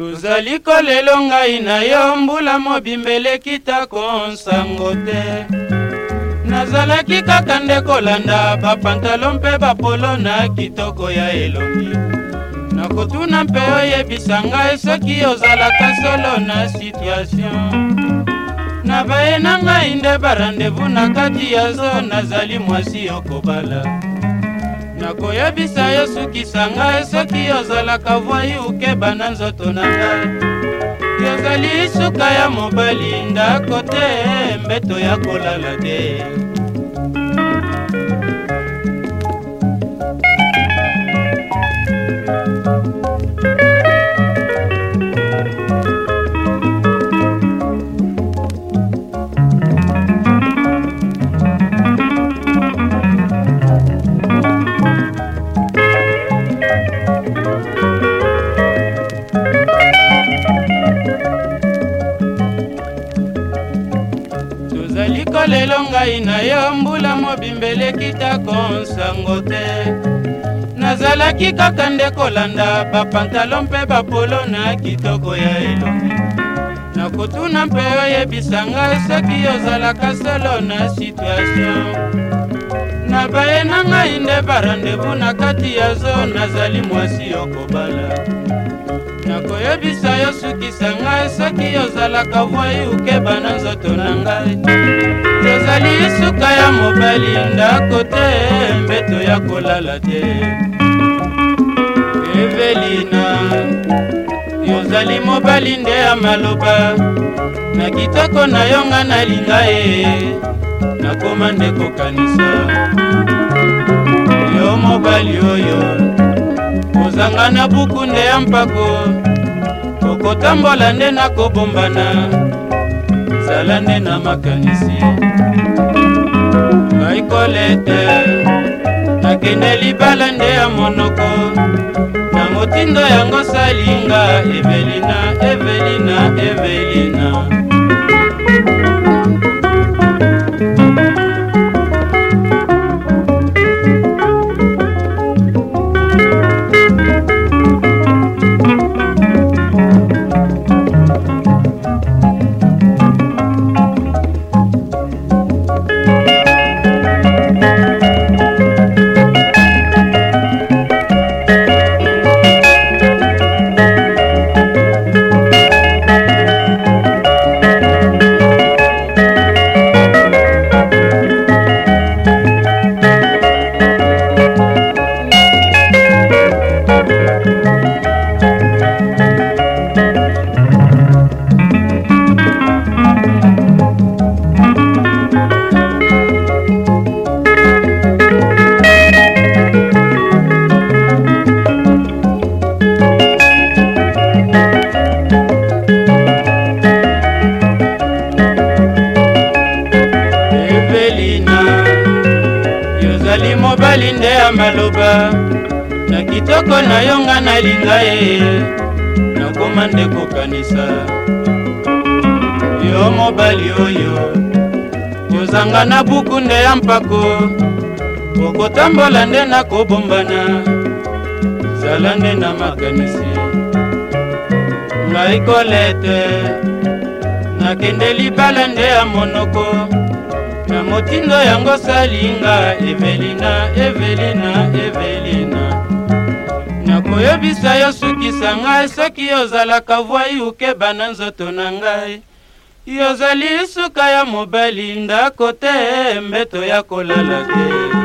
tozali kolelo ngai na yo mbula mobimbaleki tako nsango te nazalaki kaka nde kolanda bapantalo mpe bapolo na kitoko ya elongi nakotuna mpe oyebisa ngai soki ozalaka solo na situatio na baye na ngai nde barandevou na kati ya zo nazali mwasi okobala nakoyebisa yo sukisa ngai soki ozalaka voi ukeba na nzoto na ngai yozali suka ya mobali ndako te mbeto ya kolala te ozali kolelo ngai na yo mbula mobimbelekitako nsango te nazalaki kaka nde kolanda bapantalo mpe bapolo na kitoko ya elongi nakotuna mpe oyebisa ngai soki ozalaka solo na situatio baye na ngai nde barandevu na kati ya zo nazali mwasi yo kobala nakoyebisa yo sukisa ngai soki ozalaka voi ukeba na nzoto na ngai tozali suka ya mobali ndako te mbeto ya kolala te evelina yozali mobali nde ya maloba na kitoko na yo nga nalinga ye nakoma nde kokanisa mobali oyo kozanga na buku nde ya mpako okotambola nde nakobombana zala nde na makanisi ngai kolete nakende libala nde ya monoko na motindo yango salinga evelina evelina evelina elina yozali mobali nde ya maloba na kitoko na yo nga nalinga ye nakoma nde kokanisa yo mobali oyo yozanga na buku nde ya mpako okotambola nde nakobombana zala nde na makanisi ngai kolete nakende libala nde ya monoko na motindo yango salinga evelina evelina evelina nakoyebisa yo sukisa ngai soki ozalaka voi ukeba na nzoto na ngai yozali suka ya mobali ndako te mbeto ya kolala te